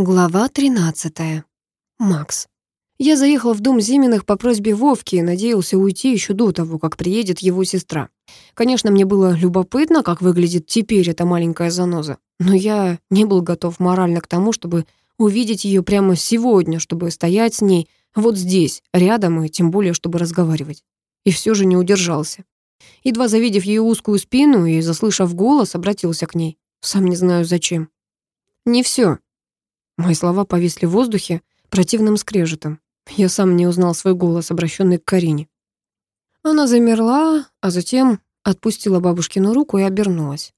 Глава 13. Макс. Я заехал в дом Зиминых по просьбе Вовки и надеялся уйти еще до того, как приедет его сестра. Конечно, мне было любопытно, как выглядит теперь эта маленькая заноза, но я не был готов морально к тому, чтобы увидеть ее прямо сегодня, чтобы стоять с ней вот здесь, рядом, и тем более, чтобы разговаривать. И все же не удержался. Едва завидев ее узкую спину и заслышав голос, обратился к ней. Сам не знаю зачем. «Не все, Мои слова повисли в воздухе противным скрежетом. Я сам не узнал свой голос, обращенный к Карине. Она замерла, а затем отпустила бабушкину руку и обернулась.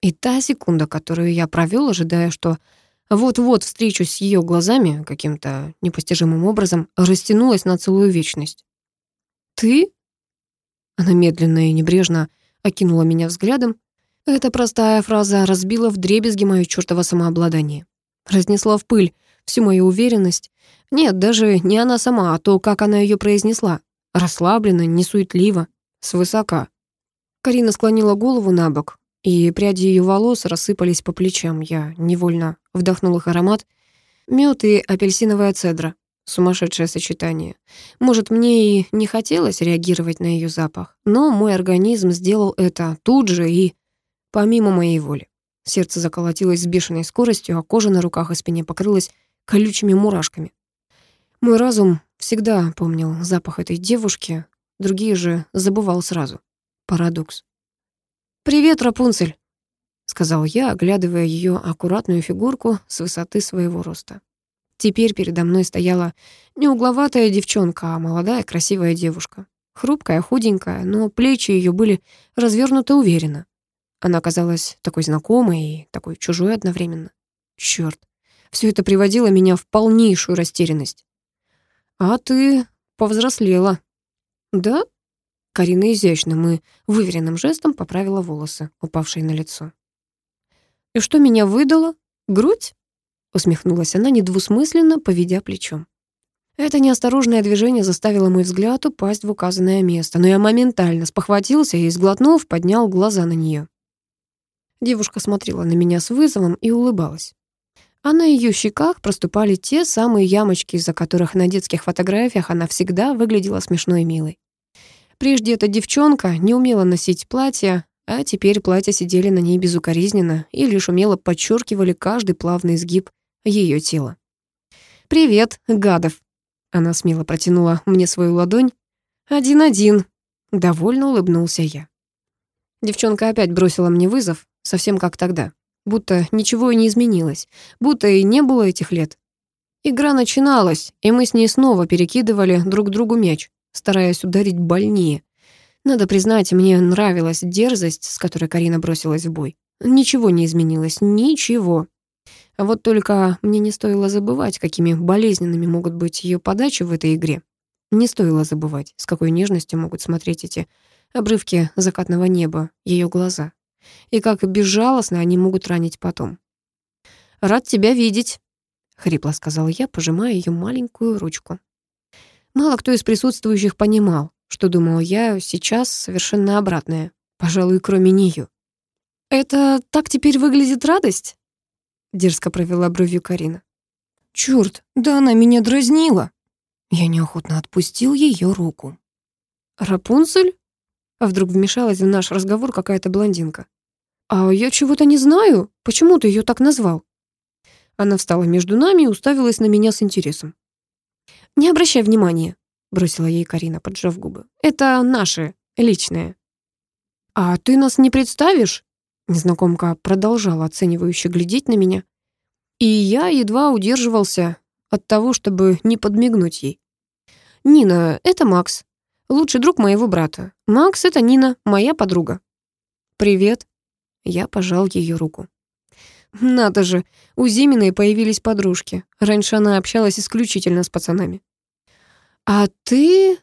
И та секунда, которую я провел, ожидая, что вот-вот встречусь с ее глазами каким-то непостижимым образом, растянулась на целую вечность. «Ты?» Она медленно и небрежно окинула меня взглядом. Эта простая фраза разбила вдребезги мое чёртово самообладание. Разнесла в пыль всю мою уверенность. Нет, даже не она сама, а то, как она ее произнесла. Расслабленно, несуетливо, свысока. Карина склонила голову на бок, и пряди ее волос рассыпались по плечам. Я невольно вдохнул их аромат. Мед и апельсиновая цедра. Сумасшедшее сочетание. Может, мне и не хотелось реагировать на ее запах, но мой организм сделал это тут же и помимо моей воли. Сердце заколотилось с бешеной скоростью, а кожа на руках и спине покрылась колючими мурашками. Мой разум всегда помнил запах этой девушки, другие же забывал сразу. Парадокс. «Привет, Рапунцель!» — сказал я, оглядывая ее аккуратную фигурку с высоты своего роста. Теперь передо мной стояла не угловатая девчонка, а молодая красивая девушка. Хрупкая, худенькая, но плечи ее были развернуты уверенно. Она казалась такой знакомой и такой чужой одновременно. Чёрт, всё это приводило меня в полнейшую растерянность. «А ты повзрослела». «Да?» Карина изящным и выверенным жестом поправила волосы, упавшие на лицо. «И что меня выдало? Грудь?» Усмехнулась она недвусмысленно, поведя плечом. Это неосторожное движение заставило мой взгляд упасть в указанное место, но я моментально спохватился и, сглотнув, поднял глаза на неё. Девушка смотрела на меня с вызовом и улыбалась. А на ее щеках проступали те самые ямочки, из-за которых на детских фотографиях она всегда выглядела смешной и милой. Прежде эта девчонка не умела носить платья, а теперь платья сидели на ней безукоризненно и лишь умело подчеркивали каждый плавный изгиб ее тела. «Привет, гадов!» Она смело протянула мне свою ладонь. «Один-один!» Довольно улыбнулся я. Девчонка опять бросила мне вызов, совсем как тогда. Будто ничего и не изменилось, будто и не было этих лет. Игра начиналась, и мы с ней снова перекидывали друг другу мяч, стараясь ударить больнее. Надо признать, мне нравилась дерзость, с которой Карина бросилась в бой. Ничего не изменилось, ничего. А вот только мне не стоило забывать, какими болезненными могут быть ее подачи в этой игре. Не стоило забывать, с какой нежностью могут смотреть эти обрывки закатного неба, ее глаза и как безжалостно они могут ранить потом. «Рад тебя видеть», — хрипло сказал я, пожимая ее маленькую ручку. Мало кто из присутствующих понимал, что думал я сейчас совершенно обратное, пожалуй, кроме нее. «Это так теперь выглядит радость?» — дерзко провела бровью Карина. «Чёрт, да она меня дразнила!» Я неохотно отпустил ее руку. «Рапунцель?» А вдруг вмешалась в наш разговор какая-то блондинка. «А я чего-то не знаю. Почему ты ее так назвал?» Она встала между нами и уставилась на меня с интересом. «Не обращай внимания», — бросила ей Карина, поджав губы. «Это наше, личное». «А ты нас не представишь?» Незнакомка продолжала оценивающе глядеть на меня. И я едва удерживался от того, чтобы не подмигнуть ей. «Нина, это Макс. Лучший друг моего брата. Макс — это Нина, моя подруга». «Привет», я пожал ее руку. Надо же, у Зиминой появились подружки. Раньше она общалась исключительно с пацанами. «А ты...»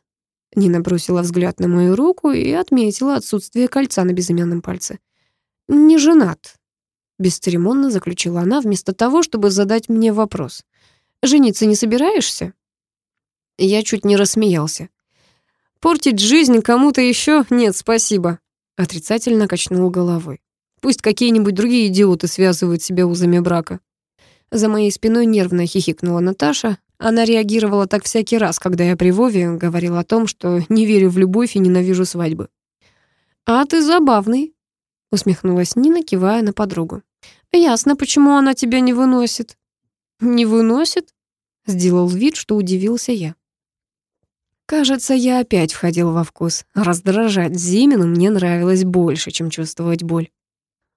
Нина бросила взгляд на мою руку и отметила отсутствие кольца на безымянном пальце. «Не женат», — бесцеремонно заключила она, вместо того, чтобы задать мне вопрос. «Жениться не собираешься?» Я чуть не рассмеялся. «Портить жизнь кому-то еще нет, спасибо», — отрицательно качнул головой. Пусть какие-нибудь другие идиоты связывают себя узами брака. За моей спиной нервно хихикнула Наташа. Она реагировала так всякий раз, когда я при Вове говорил о том, что не верю в любовь и ненавижу свадьбы. «А ты забавный», — усмехнулась Нина, кивая на подругу. «Ясно, почему она тебя не выносит». «Не выносит?» — сделал вид, что удивился я. Кажется, я опять входил во вкус. Раздражать Зимину мне нравилось больше, чем чувствовать боль.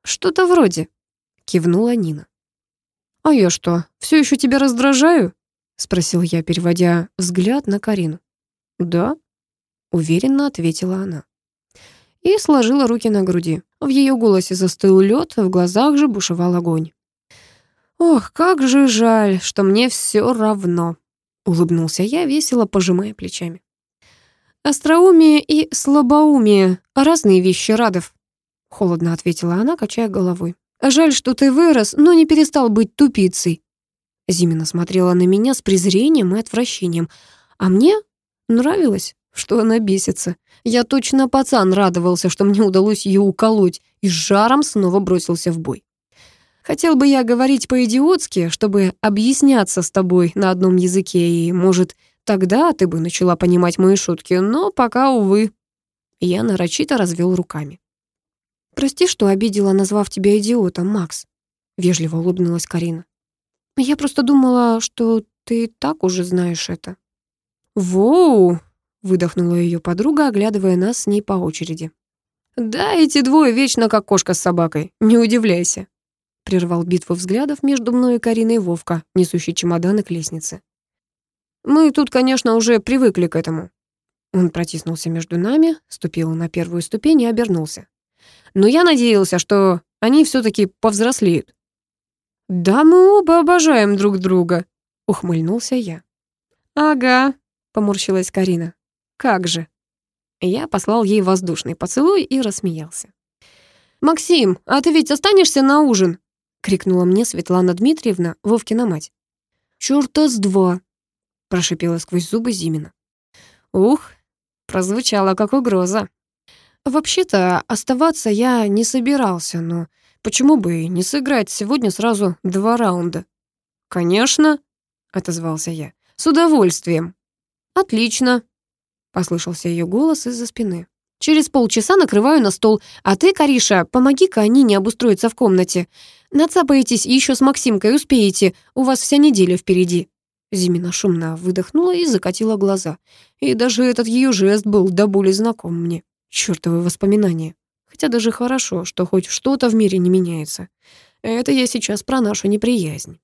«Что-то вроде», — кивнула Нина. «А я что, все еще тебя раздражаю?» — спросил я, переводя взгляд на Карину. «Да», — уверенно ответила она. И сложила руки на груди. В ее голосе застыл лед, в глазах же бушевал огонь. «Ох, как же жаль, что мне все равно», — улыбнулся я, весело пожимая плечами. «Остроумие и слабоумие — разные вещи, Радов», — холодно ответила она, качая головой. «Жаль, что ты вырос, но не перестал быть тупицей». Зимина смотрела на меня с презрением и отвращением, а мне нравилось, что она бесится. Я точно пацан радовался, что мне удалось ее уколоть, и с жаром снова бросился в бой. Хотел бы я говорить по-идиотски, чтобы объясняться с тобой на одном языке, и, может, Тогда ты бы начала понимать мои шутки, но пока, увы». Я нарочито развел руками. «Прости, что обидела, назвав тебя идиотом, Макс», — вежливо улыбнулась Карина. «Я просто думала, что ты так уже знаешь это». «Воу!» — выдохнула ее подруга, оглядывая нас с ней по очереди. «Да, эти двое вечно как кошка с собакой, не удивляйся», — прервал битву взглядов между мной и Кариной Вовка, несущий чемоданы к лестнице. Мы тут, конечно, уже привыкли к этому». Он протиснулся между нами, ступил на первую ступень и обернулся. «Но я надеялся, что они все таки повзрослеют». «Да мы оба обожаем друг друга», — ухмыльнулся я. «Ага», — поморщилась Карина. «Как же». Я послал ей воздушный поцелуй и рассмеялся. «Максим, а ты ведь останешься на ужин?» — крикнула мне Светлана Дмитриевна, Вовкина мать. «Чёрта с два», прошипела сквозь зубы Зимина. Ух, прозвучало как угроза. Вообще-то оставаться я не собирался, но почему бы не сыграть сегодня сразу два раунда? Конечно, отозвался я. С удовольствием. Отлично, послышался ее голос из-за спины. Через полчаса накрываю на стол, а ты, Кариша, помоги-ка Анине обустроиться в комнате. Нацапаетесь еще с Максимкой, успеете, у вас вся неделя впереди. Зимина шумно выдохнула и закатила глаза. И даже этот ее жест был до боли знаком мне. Чёртовы воспоминания. Хотя даже хорошо, что хоть что-то в мире не меняется. Это я сейчас про нашу неприязнь.